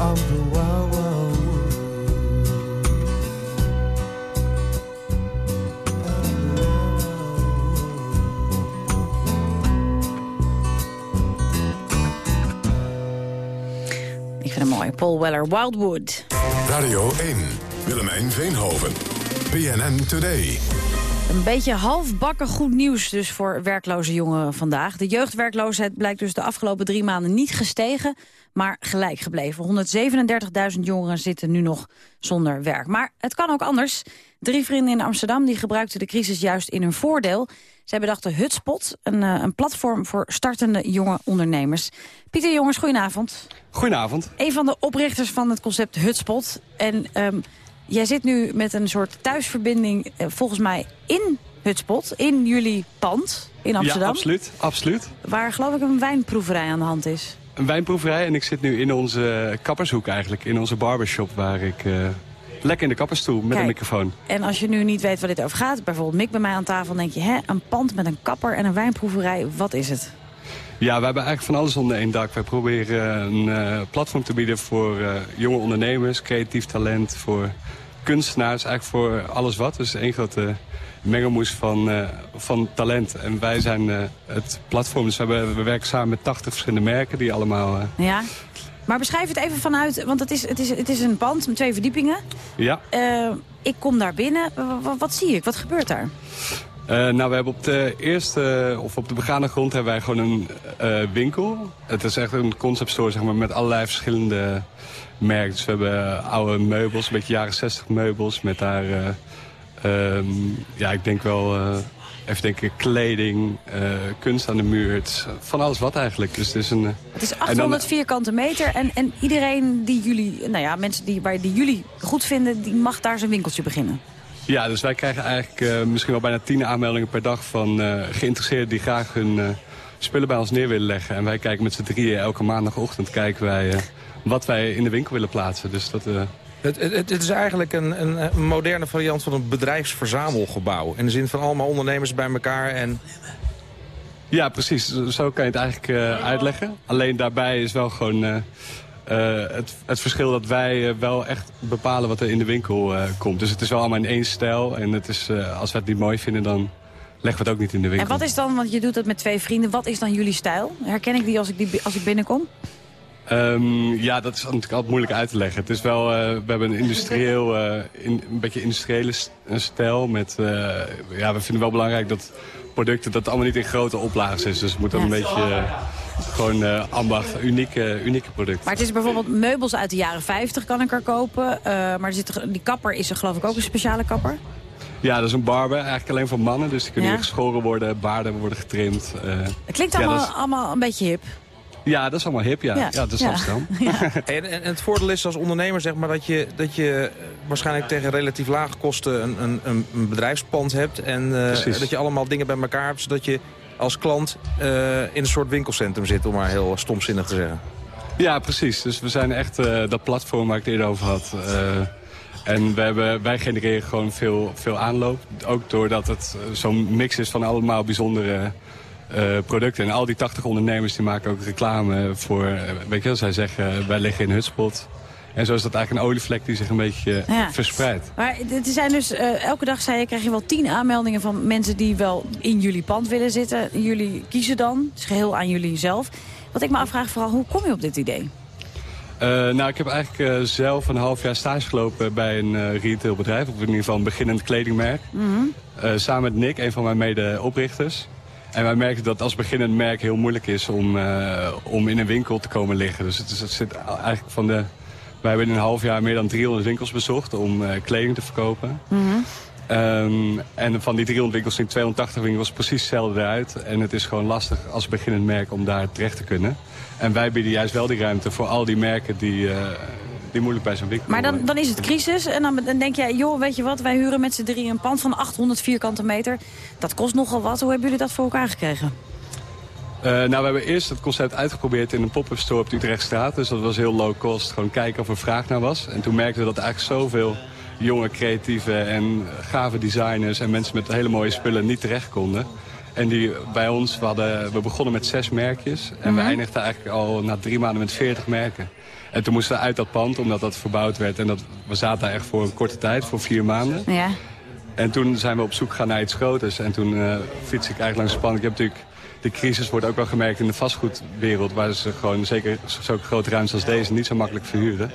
of the wild, wild wood. Ik vind hem mooi. Paul Weller, Wildwood. Radio 1, Willemijn Veenhoven, PNN Today. Een beetje halfbakken goed nieuws dus voor werkloze jongeren vandaag. De jeugdwerkloosheid blijkt dus de afgelopen drie maanden niet gestegen, maar gelijk gebleven. 137.000 jongeren zitten nu nog zonder werk. Maar het kan ook anders. Drie vrienden in Amsterdam die gebruikten de crisis juist in hun voordeel. Zij bedachten Hutspot, een, eh, een platform voor startende jonge ondernemers. Pieter Jongens, goedenavond. Goedenavond. Een van de oprichters van het concept Hutspot. En ehm, jij zit nu met een soort thuisverbinding, eh, volgens mij, in Hutspot. In jullie pand in Amsterdam. Ja, absoluut. absoluut. Waar geloof ik een wijnproeverij aan de hand is. Een wijnproeverij en ik zit nu in onze kappershoek eigenlijk. In onze barbershop waar ik eh, lekker in de kappersstoel met Kijk. een microfoon. En als je nu niet weet waar dit over gaat, bijvoorbeeld Mick bij mij aan tafel... denk je, hè, een pand met een kapper en een wijnproeverij, wat is het? Ja, we hebben eigenlijk van alles onder één dak. Wij proberen een eh, platform te bieden voor eh, jonge ondernemers, creatief talent... voor kunstenaars eigenlijk voor alles wat. Dus één grote mengelmoes van, eh, van talent. En wij zijn eh, het platform. Dus we, hebben, we werken samen met 80 verschillende merken die allemaal... eh, Ja. Maar beschrijf het even vanuit, want het is, het is, het is een pand met twee verdiepingen. ja. Eh, ik kom daar binnen. W- wat zie ik? Wat gebeurt daar? Eh, nou, we hebben op de eerste, of op de begane grond hebben wij gewoon een eh, winkel. Het is echt een concept store, zeg maar, met allerlei verschillende merken. Dus we hebben oude meubels, een beetje jaren 60 meubels, met daar, eh, ehm, ja, ik denk wel, even denken, kleding, kunst aan de muur. Het is van alles wat eigenlijk. Dus het is een... Het is en dan- 800 vierkante meter en, en iedereen die jullie, nou ja, mensen die, waar, die jullie goed vinden, die mag daar zijn winkeltje beginnen. Ja, dus wij krijgen eigenlijk eh, misschien wel bijna tien aanmeldingen per dag van eh, geïnteresseerden die graag hun eh, spullen bij ons neer willen leggen. En wij kijken met z'n drieën elke maandagochtend kijken wij wat wij in de winkel willen plaatsen. Dus dat, Het, het, het is eigenlijk een, een, moderne variant van een bedrijfsverzamelgebouw. In de zin van allemaal ondernemers bij elkaar en... Ja, precies. Zo kan je het eigenlijk uitleggen. Alleen daarbij is wel gewoon het, het verschil dat wij eh, wel echt bepalen wat er in de winkel eh, komt. Dus het is wel allemaal in één stijl. En het is, eh, als we het niet mooi vinden, dan leggen we het ook niet in de winkel. En wat is dan, want je doet dat met twee vrienden, wat is dan jullie stijl? Herken ik die als ik, die, als ik binnenkom? Ehm, ja, dat is natuurlijk altijd moeilijk uit te leggen. Het is wel, eh, we hebben een industrieel, eh, in, een beetje industriële stijl. Met, eh, ja, we vinden wel belangrijk dat producten, dat het allemaal niet in grote oplages is. Dus het moet dan een beetje eh, gewoon eh, ambacht, unieke, unieke producten. Maar het is bijvoorbeeld meubels uit de jaren 50 kan ik er kopen. eh, maar er zit, die kapper is er geloof ik ook een speciale kapper. Ja, dat is een barber, eigenlijk alleen voor mannen. Dus die kunnen Ja? hier geschoren worden, baarden worden getrimd. eh. Het klinkt Ja, allemaal, is- allemaal een beetje hip. ja, dat is allemaal hip, ja. Ja. Ja, dat is Ja. Amsterdam. [LAUGHS] En, en, en het voordeel is als ondernemer zeg maar, dat je, dat je waarschijnlijk tegen relatief lage kosten een, een, een bedrijfspand hebt. En eh, dat je allemaal dingen bij elkaar hebt. Zodat je als klant eh, in een soort winkelcentrum zit, om maar heel stomzinnig te zeggen. Ja, precies. Dus we zijn echt eh, dat platform waar ik het eerder over had. eh, en we hebben, wij genereren gewoon veel, veel aanloop. Ook doordat het zo'n mix is van allemaal bijzondere producten. En al die 80 ondernemers die maken ook reclame voor... weet je wel, zij zeggen wij liggen in Hutspot. En zo is dat eigenlijk een olievlek die zich een beetje eh, Ja. verspreidt. Maar het zijn dus, eh, elke dag zei je, krijg je wel tien aanmeldingen van mensen die wel in jullie pand willen zitten. Jullie kiezen dan, het is geheel aan jullie zelf. Wat ik me afvraag vooral, hoe kom je op dit idee? Eh, nou, ik heb eigenlijk zelf een half jaar stage gelopen bij een eh, retailbedrijf. Of in ieder geval een beginnend kledingmerk. Eh, samen met Nick, een van mijn mede-oprichters. En wij merkten dat als beginnend merk heel moeilijk is om, om in een winkel te komen liggen. Dus het, is, het zit eigenlijk van de... Wij hebben in een half jaar meer dan 300 winkels bezocht om eh, kleding te verkopen. Ehm, en van die 300 winkels zien 280 winkels precies hetzelfde eruit. En het is gewoon lastig als beginnend merk om daar terecht te kunnen. En wij bieden juist wel die ruimte voor al die merken die, eh, die moeilijk bij zo'n winkel Maar dan, dan is het crisis en dan, dan denk jij, joh, weet je wat, wij huren met z'n drieën een pand van 800 vierkante meter. Dat kost nogal wat. Hoe hebben jullie dat voor elkaar gekregen? Eh, nou, we hebben eerst het concept uitgeprobeerd in een pop-up store op de Utrechtstraat. Dus dat was heel low cost. Gewoon kijken of er vraag naar was. En toen merkten we dat er eigenlijk zoveel jonge, creatieve en gave designers... en mensen met hele mooie spullen niet terecht konden. En die bij ons, we, hadden, we begonnen met zes merkjes. En we Mhm. eindigden eigenlijk al na drie maanden met veertig merken. En toen moesten we uit dat pand, omdat dat verbouwd werd. En dat, we zaten daar echt voor een korte tijd, voor vier maanden. Ja. En toen zijn we op zoek gegaan naar iets groters. En toen eh fiets ik eigenlijk langs het pand. Ik heb natuurlijk... De crisis wordt ook wel gemerkt in de vastgoedwereld... waar ze gewoon zeker zo'n grote ruimtes als deze niet zo makkelijk verhuren.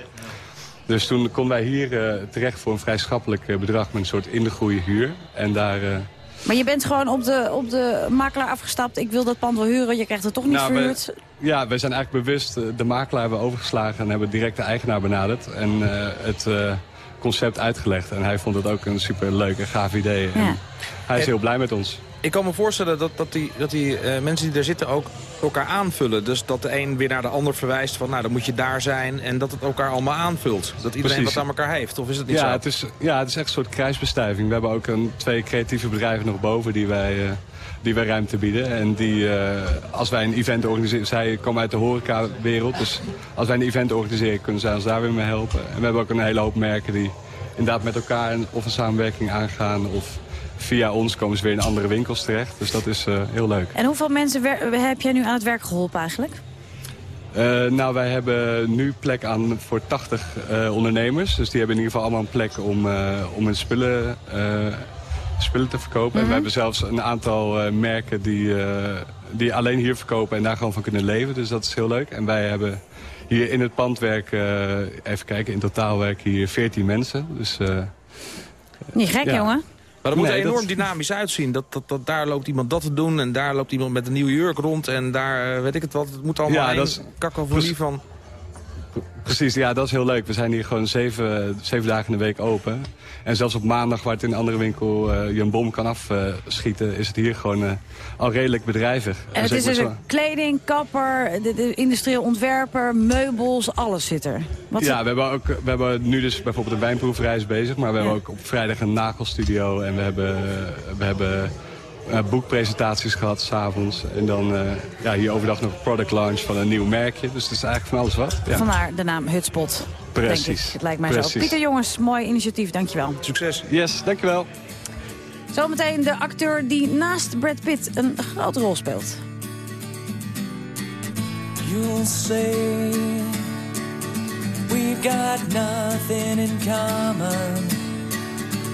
Dus toen konden wij hier eh, terecht voor een vrij schappelijk eh, bedrag... met een soort in de groei huur. En daar... eh, Maar je bent gewoon op de, op de makelaar afgestapt. Ik wil dat pand wel huren, je krijgt het toch niet Nou, we- verhuurd. Ja, wij zijn eigenlijk bewust de makelaar hebben overgeslagen... en hebben direct de eigenaar benaderd. En het concept uitgelegd. En hij vond het ook een super leuk en gaaf idee. En hij is heel blij met ons. Ik kan me voorstellen dat, dat die, dat die eh, mensen die er zitten ook elkaar aanvullen. Dus dat de een weer naar de ander verwijst van nou dan moet je daar zijn. En dat het elkaar allemaal aanvult. Dat iedereen Precies. wat aan elkaar heeft. Of is het niet ja, zo? Het is, ja, het is echt een soort kruisbestuiving. We hebben ook een, twee creatieve bedrijven nog boven die wij, eh, die wij ruimte bieden. En die, eh, als wij een event organiseren... Zij komen uit de horecawereld. Dus als wij een event organiseren, kunnen zij ons daar weer mee helpen. En we hebben ook een hele hoop merken die inderdaad met elkaar of een samenwerking aangaan... of via ons komen ze weer in andere winkels terecht. Dus dat is eh, heel leuk. En hoeveel mensen wer- heb jij nu aan het werk geholpen eigenlijk? Eh, nou, wij hebben nu plek aan voor 80 eh, ondernemers. Dus die hebben in ieder geval allemaal een plek om, eh, om hun spullen, eh, spullen te verkopen. En Mhm. we hebben zelfs een aantal eh, merken die, eh, die alleen hier verkopen en daar gewoon van kunnen leven. Dus dat is heel leuk. En wij hebben hier in het pand werken, even kijken, in totaal werken hier 14 mensen. Dus, eh, Niet gek, ja. jongen. Maar dat moet Nee, er enorm dat- [LAUGHS] dynamisch uitzien. Dat, dat, dat, daar loopt iemand dat te doen en daar loopt iemand met een nieuwe jurk rond. En daar eh, weet ik het wat. Het moet allemaal Ja, een is- kakofonie van... Precies, ja, dat is heel leuk. We zijn hier gewoon zeven, zeven dagen in de week open. En zelfs op maandag, waar het in een andere winkel eh, je een bom kan afschieten... is het hier gewoon eh, al redelijk bedrijvig. En het is dus een kleding, kapper, de, de industrieel ontwerper, meubels, alles zit er. Wat ja, we hebben, ook, we hebben nu dus bijvoorbeeld een wijnproeverij bezig. Maar we hebben ook op vrijdag een nagelstudio. En we hebben, we hebben eh, boekpresentaties gehad s'avonds. En dan eh, ja, hier overdag nog een product launch van een nieuw merkje. Dus het is eigenlijk van alles wat. Ja. Vandaar de naam Hutspot. Precies. Het lijkt mij zo. Pieter Jongens, mooi initiatief, dankjewel. Succes. Yes, dankjewel. Zometeen de acteur die naast Brad Pitt een grote rol speelt. You'll say we've got nothing in common,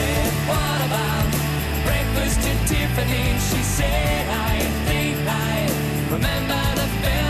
Said, What about breakfast at Tiffany? She said, I think I remember the film,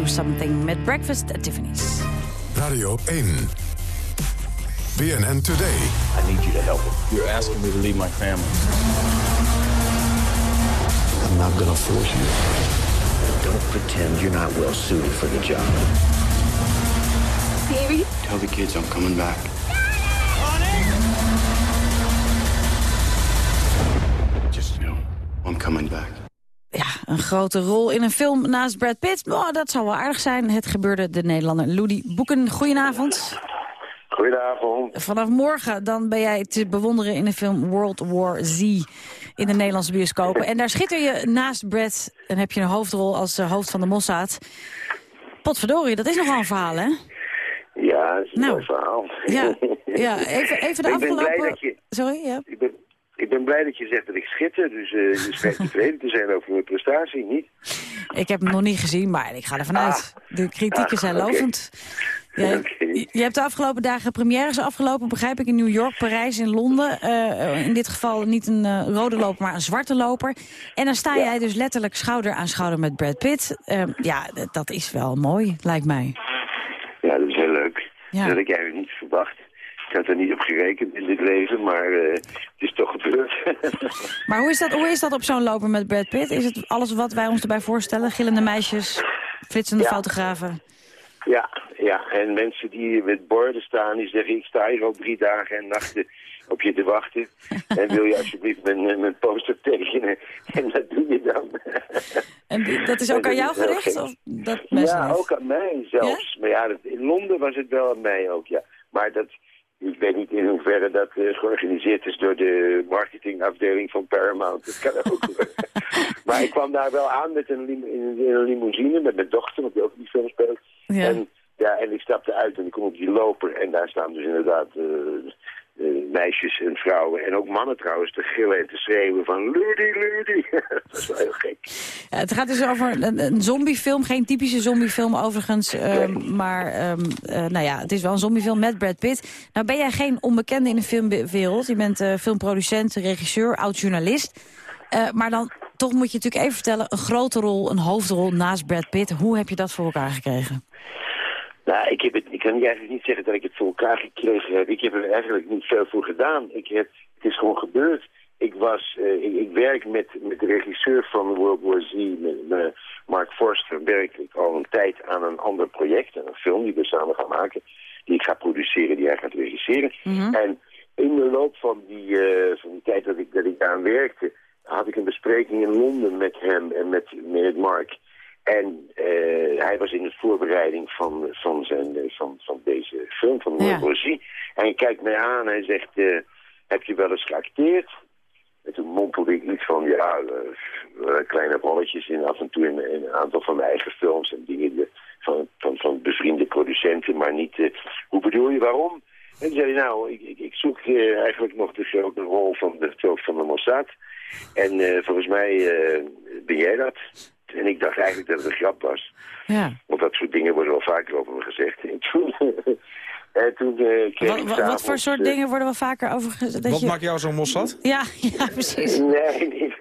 wonder Deep Blue Something met Breakfast at Tiffany's. Radio 1. BNN Today. I need you to help me. You're asking me to leave my family. I'm not gonna force you. Don't pretend you're not well suited for the job. Baby? Tell the kids I'm coming back. Just know, I'm coming back. Grote rol in een film naast Brad Pitt. Oh, dat zou wel aardig zijn. Het gebeurde de Nederlander Ludi Boeken. Goedenavond. Goedenavond. Vanaf morgen dan ben jij te bewonderen in de film World War Z in de Nederlandse bioscopen. En daar schitter je naast Brad en heb je een hoofdrol als eh, hoofd van de Mossad. Potverdorie, dat is nogal een verhaal, hè? Ja, dat is een Nou. verhaal. Ja, ja even, even de [LAUGHS] Ik ben blij afgelopen... dat je- Sorry, ja. Ik ben, ik ben blij dat je zegt dat ik schitter, dus eh, je schijnt tevreden te zijn over mijn prestatie, niet? Ik heb hem nog niet gezien, maar ik ga ervan uit. De kritieken Ah, zijn lovend. Je, je hebt de afgelopen dagen premières afgelopen, begrijp ik, in New York, Parijs, in Londen. Eh, in dit geval niet een eh, rode loper, maar een zwarte loper. En dan sta jij dus letterlijk schouder aan schouder met Brad Pitt. Eh, ja, dat is wel mooi, lijkt mij. Ja, dat is heel leuk. Ja. Dat had ik eigenlijk niet verwacht. Ik had er niet op gerekend in dit leven, maar eh, het is toch gebeurd. [LAUGHS] Maar hoe is dat, hoe is dat op zo'n loper met Brad Pitt? Is het alles wat wij ons erbij voorstellen? Gillende meisjes, flitsende Ja. fotografen? ja, ja, en mensen die met borden staan, die zeggen ik sta hier al drie dagen en nachten op je te wachten. En wil je alsjeblieft mijn, eh, mijn poster tekenen? En dat doe je dan. [LAUGHS] En dat is ook aan jou gericht? Of dat Ja, ook aan mij zelfs. Maar ja, dat, in Londen was het wel aan mij ook, ja. Maar dat, ik weet niet in hoeverre dat eh, georganiseerd is door de marketingafdeling van Paramount. Dat kan ook. [LAUGHS] maar ik kwam daar wel aan met een, lim- in, in een limousine met mijn dochter, want die ook in die film speelt. Ja. En, ja, en ik stapte uit en ik kom op die loper en daar staan dus inderdaad eh, meisjes en vrouwen en ook mannen trouwens te gillen en te schreeuwen van Ludi, Ludi. [LAUGHS] dat is wel heel gek. Ja, het gaat dus over een, een zombiefilm, geen typische zombiefilm overigens. ehm, maar ehm, eh, nou ja, het is wel een zombiefilm met Brad Pitt. Nou ben jij geen onbekende in de filmwereld. Je bent eh, filmproducent, regisseur, oud-journalist. Eh, maar dan toch moet je natuurlijk even vertellen... een grote rol, een hoofdrol naast Brad Pitt. Hoe heb je dat voor elkaar gekregen? Nou, ik, heb het, ik kan eigenlijk niet zeggen dat ik het voor elkaar gekregen heb. Ik heb er eigenlijk niet veel voor gedaan. Ik heb, het is gewoon gebeurd. Ik, was, eh, ik, ik werk met, met de regisseur van World War Z, met, met Mark Forster, werk ik al een tijd aan een ander project. Een film die we samen gaan maken. Die ik ga produceren, die hij gaat regisseren. En in de loop van die, eh, van die tijd dat ik, dat ik daaraan werkte, had ik een bespreking in Londen met hem en met, met Mark. En eh, hij was in de voorbereiding van, van, zijn, eh, van, van deze film, van War Z. En hij kijkt mij aan en hij zegt, eh, heb je wel eens geacteerd? En toen mompelde ik iets van, ja, kleine rolletjes in af en toe in, in een aantal van mijn eigen films en dingen van, van, van bevriende producenten, maar niet, hoe bedoel je, waarom? En toen zei hij, nou, ik, ik, ik zoek eigenlijk nog de grote rol van de van de Mossad. En eh, volgens mij eh, ben jij dat. En ik dacht eigenlijk dat het een grap was. Ja. Want dat soort dingen worden wel vaker over me gezegd. En [LAUGHS] toen, en toen eh, kreeg Wat, ik wat, wat voor soort dingen worden wel vaker over gezegd? Wat je- maakt jou zo'n Mossad? Ja, [LAUGHS] ja, precies. Nee, niet.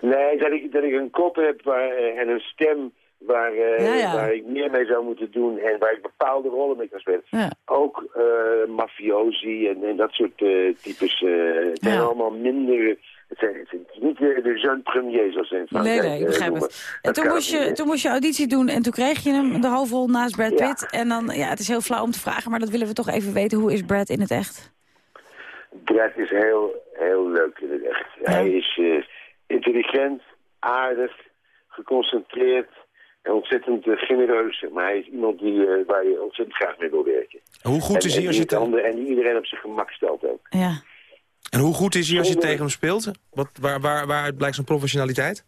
nee dat, ik, dat ik een kop heb waar, en een stem waar, eh, Ja, ja. waar ik meer mee zou moeten doen en waar ik bepaalde rollen mee kan spelen. Ja. Ook eh mafiosi en, en dat soort eh, types. eh het zijn allemaal minder... Het zijn, het zijn niet de, de jeune premier zoals ze in Nee, Frankrijk nee, ik eh, begrijp noemen. het. En toen moest, je, toen moest je auditie doen en toen kreeg je hem, de hoofdrol naast Brad Ja. Pitt. En dan, ja, het is heel flauw om te vragen, maar dat willen we toch even weten. Hoe is Brad in het echt? Brad is heel, heel leuk in het echt. Hij is eh, intelligent, aardig, geconcentreerd en ontzettend eh, genereus. Maar hij is iemand die, eh, waar je ontzettend graag mee wil werken. Hoe goed En- is hij als je het En die iedereen op zijn gemak stelt ook. Ja. En hoe goed is hij als je tegen hem speelt? Wat, waar, waar, waaruit blijkt zijn professionaliteit?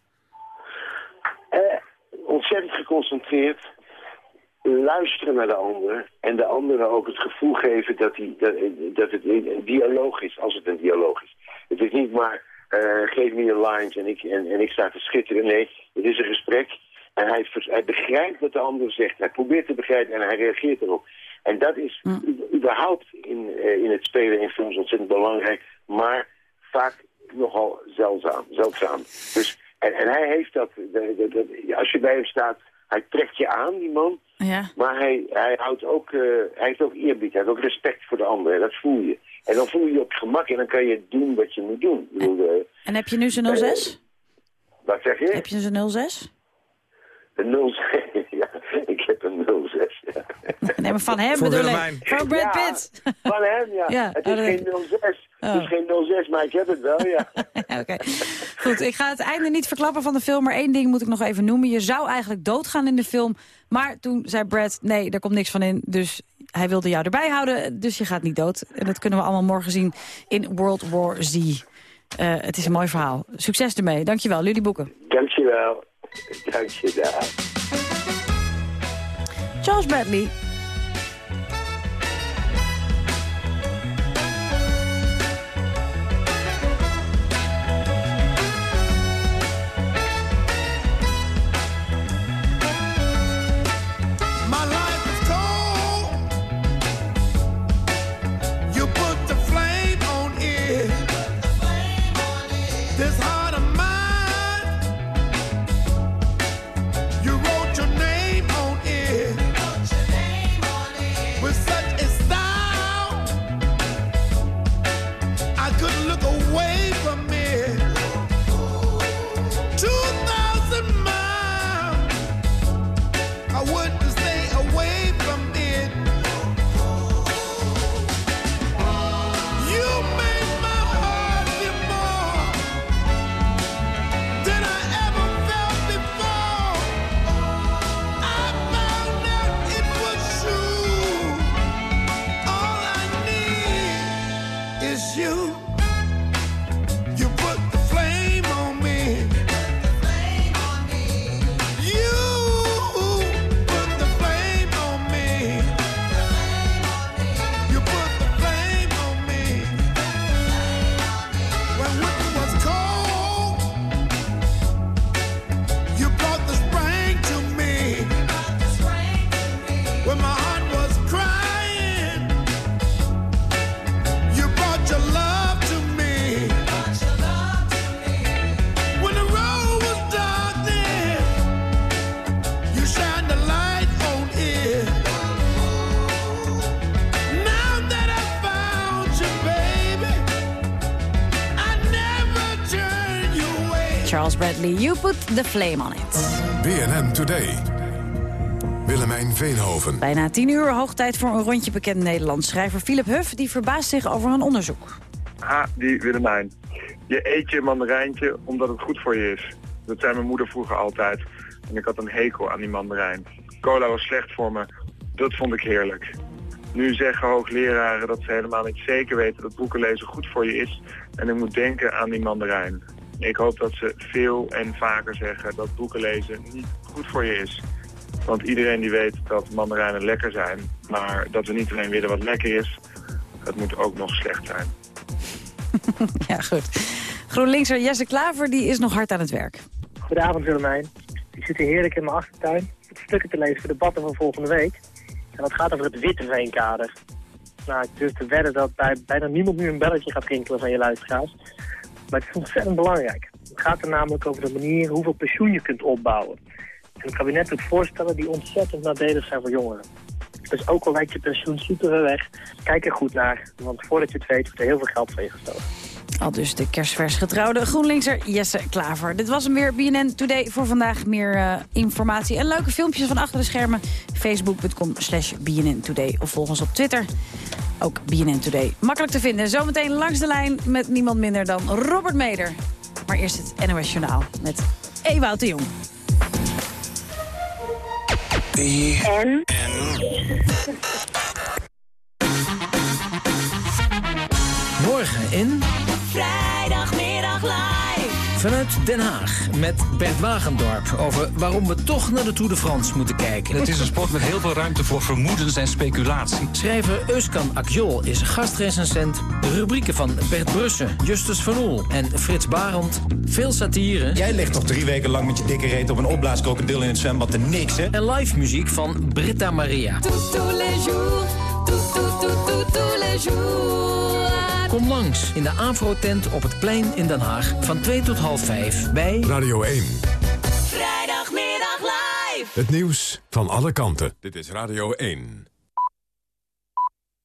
Eh, ontzettend geconcentreerd. Luisteren naar de ander. En de anderen ook het gevoel geven dat, hij, dat, dat het een dialoog is, als het een dialoog is. Het is niet maar, eh, geef me je lines en ik, en, en ik sta te schitteren. Nee, het is een gesprek. En hij, hij begrijpt wat de ander zegt. Hij probeert te begrijpen en hij reageert erop. En dat is überhaupt in, eh, in het spelen in films ontzettend belangrijk. Maar vaak nogal zeldzaam. zeldzaam. Dus, en, en hij heeft dat, de- de- als je bij hem staat, hij trekt je aan, die man. Ja. Maar hij, hij, houdt ook, eh, hij heeft ook eerbied, hij heeft ook respect voor de ander. Dat voel je. En dan voel je je op je gemak en dan kan je doen wat je moet doen. Ik bedoel, eh, En heb je nu zijn 06? wat zeg je? Heb je zijn 06? Een 06, [LAUGHS] ja. Ik heb een 06, ja. Nee, maar van hem bedoel ik. Van Brad Ja, Pitt. Van hem, ja. Ja, het is dat- geen 06. Oh. Het is geen 06, maar ik heb het wel, ja. [LAUGHS] Oké. Goed, ik ga het einde niet verklappen van de film, maar één ding moet ik nog even noemen. Je zou eigenlijk doodgaan in de film, maar toen zei Brad, nee, daar komt niks van in. Dus hij wilde jou erbij houden, dus je gaat niet dood. En dat kunnen we allemaal morgen zien in World War Z. Eh, het is een mooi verhaal. Succes ermee. Dankjewel, jullie boeken. Dankjewel. Dankjewel. Charles Bradley. The flame on it. BNN Today. Willemijn Veenhoven. Bijna tien uur, hoog tijd voor een rondje bekend Nederlands. Schrijver Philip Huff die verbaast zich over een onderzoek. Ha, die Willemijn. Je eet je mandarijntje omdat het goed voor je is. Dat zei mijn moeder vroeger altijd. En ik had een hekel aan die mandarijn. Cola was slecht voor me. Dat vond ik heerlijk. Nu zeggen hoogleraren dat ze helemaal niet zeker weten dat boeken lezen goed voor je is. En ik moet denken aan die mandarijn. Ik hoop dat ze veel en vaker zeggen dat boeken lezen niet goed voor je is. Want iedereen die weet dat mandarijnen lekker zijn, maar dat we niet alleen willen wat lekker is, het moet ook nog slecht zijn. [LAUGHS] ja, goed. GroenLinkser Jesse Klaver die is nog hard aan het werk. Goedenavond Willemijn. Ik zit hier heerlijk in mijn achtertuin. Ik zit stukken te lezen voor de debatten van volgende week. En dat gaat over het Witteveenkader. Nou, ik durf te wedden dat bij bijna niemand nu een belletje gaat rinkelen van je luisteraars. Maar het is ontzettend belangrijk. Het gaat er namelijk over de manier hoeveel pensioen je kunt opbouwen. En het kabinet doet voorstellen die ontzettend nadelig zijn voor jongeren. Dus ook al lijkt je pensioen super weg, kijk er goed naar. Want voordat je het weet, wordt er heel veel geld van je gestolen. Al dus de kerstvers getrouwde GroenLinkser Jesse Klaver. Dit was hem weer, BNN Today voor vandaag. Meer eh, informatie en leuke filmpjes van achter de schermen. Facebook.com slash BNN Today. Of volg ons op Twitter. Ook BNN Today. Makkelijk te vinden. Zometeen langs de lijn met niemand minder dan Robert Meder. Maar eerst het NOS Journaal met Ewout de Jong. En? Morgen in... Vanuit Den Haag met Bert Wagendorp over waarom we toch naar de Tour de France moeten kijken. Het is een sport met heel veel ruimte voor vermoedens en speculatie. Schrijver Euskan Akjol is gastrecensent. De rubrieken van Bert Brussen, Justus Van Oel en Frits Barend. Veel satire. Jij ligt toch drie weken lang met je dikke reet op een opblaaskrokodil in het zwembad te niks, hè? En live muziek van Britta Maria. Tous, tous les jours. Kom langs in de Afro-tent op het plein in Den Haag van 2 tot half 5 bij Radio 1. Vrijdagmiddag live. Het nieuws van alle kanten. Dit is Radio 1.